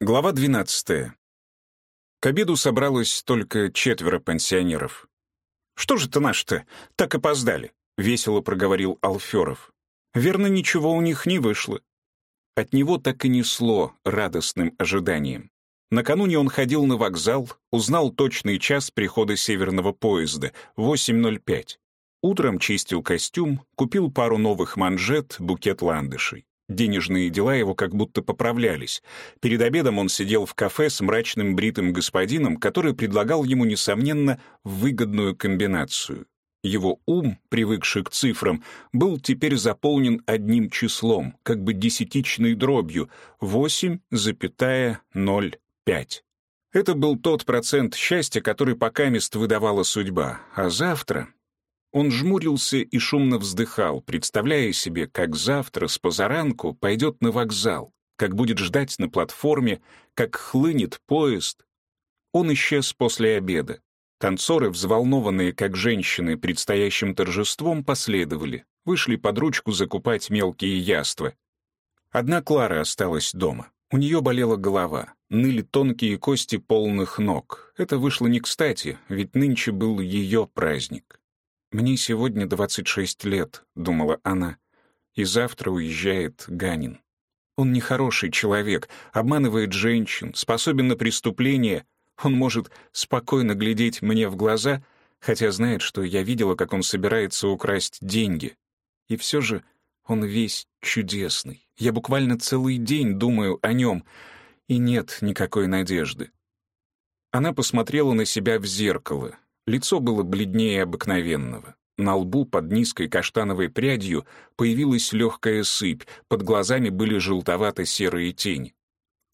Глава 12. К обеду собралось только четверо пенсионеров. «Что же ты наш-то? Так опоздали», — весело проговорил Алферов. «Верно, ничего у них не вышло». От него так и несло радостным ожиданием. Накануне он ходил на вокзал, узнал точный час прихода северного поезда — 8.05. Утром чистил костюм, купил пару новых манжет, букет ландышей. Денежные дела его как будто поправлялись. Перед обедом он сидел в кафе с мрачным бритым господином, который предлагал ему, несомненно, выгодную комбинацию. Его ум, привыкший к цифрам, был теперь заполнен одним числом, как бы десятичной дробью — 8,05. Это был тот процент счастья, который пока мест выдавала судьба, а завтра он жмурился и шумно вздыхал, представляя себе, как завтра с позаранку пойдет на вокзал, как будет ждать на платформе, как хлынет поезд. Он исчез после обеда. Танцоры, взволнованные как женщины предстоящим торжеством, последовали, вышли под ручку закупать мелкие яства. Одна Клара осталась дома. У нее болела голова, ныли тонкие кости полных ног. Это вышло не кстати, ведь нынче был ее праздник. «Мне сегодня 26 лет», — думала она, — «и завтра уезжает Ганин. Он нехороший человек, обманывает женщин, способен на преступление. Он может спокойно глядеть мне в глаза, хотя знает, что я видела, как он собирается украсть деньги. И все же он весь чудесный. Я буквально целый день думаю о нем, и нет никакой надежды». Она посмотрела на себя в зеркало, Лицо было бледнее обыкновенного. На лбу под низкой каштановой прядью появилась легкая сыпь, под глазами были желтовато-серые тени.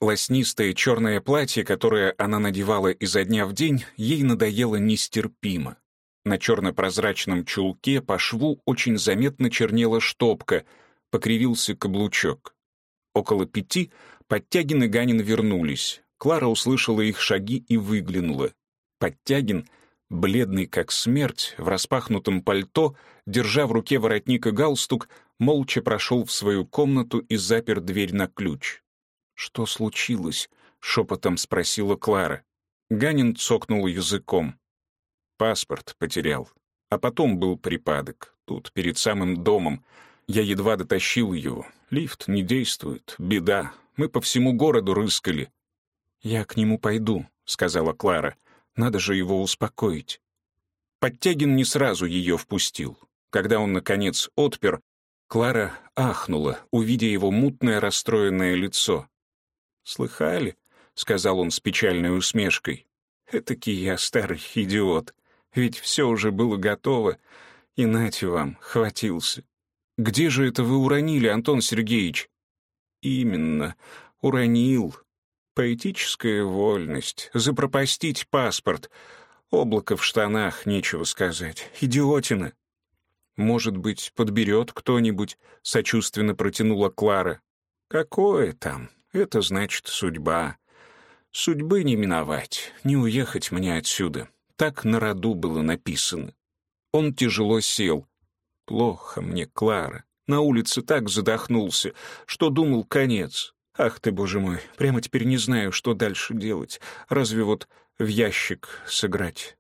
Лоснистое черное платье, которое она надевала изо дня в день, ей надоело нестерпимо. На черно-прозрачном чулке по шву очень заметно чернела штопка, покривился каблучок. Около пяти Подтягин и Ганин вернулись. Клара услышала их шаги и выглянула. Подтягин — бледный как смерть, в распахнутом пальто, держа в руке воротник и галстук, молча прошел в свою комнату и запер дверь на ключ. «Что случилось?» — шепотом спросила Клара. Ганин цокнул языком. «Паспорт потерял. А потом был припадок. Тут, перед самым домом. Я едва дотащил его. Лифт не действует. Беда. Мы по всему городу рыскали». «Я к нему пойду», — сказала Клара. Надо же его успокоить. Подтягин не сразу ее впустил. Когда он, наконец, отпер, Клара ахнула, увидя его мутное расстроенное лицо. «Слыхали?» — сказал он с печальной усмешкой. «Этакий я старый идиот. Ведь все уже было готово, и нате вам, хватился. Где же это вы уронили, Антон Сергеевич?» «Именно, уронил. Поэтическая вольность, запропастить паспорт. Облако в штанах, нечего сказать. Идиотина. Может быть, подберет кто-нибудь, сочувственно протянула Клара. Какое там? Это значит судьба. Судьбы не миновать, не уехать мне отсюда. Так на роду было написано. Он тяжело сел. Плохо мне, Клара. На улице так задохнулся, что думал конец. Ах ты, боже мой, прямо теперь не знаю, что дальше делать. Разве вот в ящик сыграть?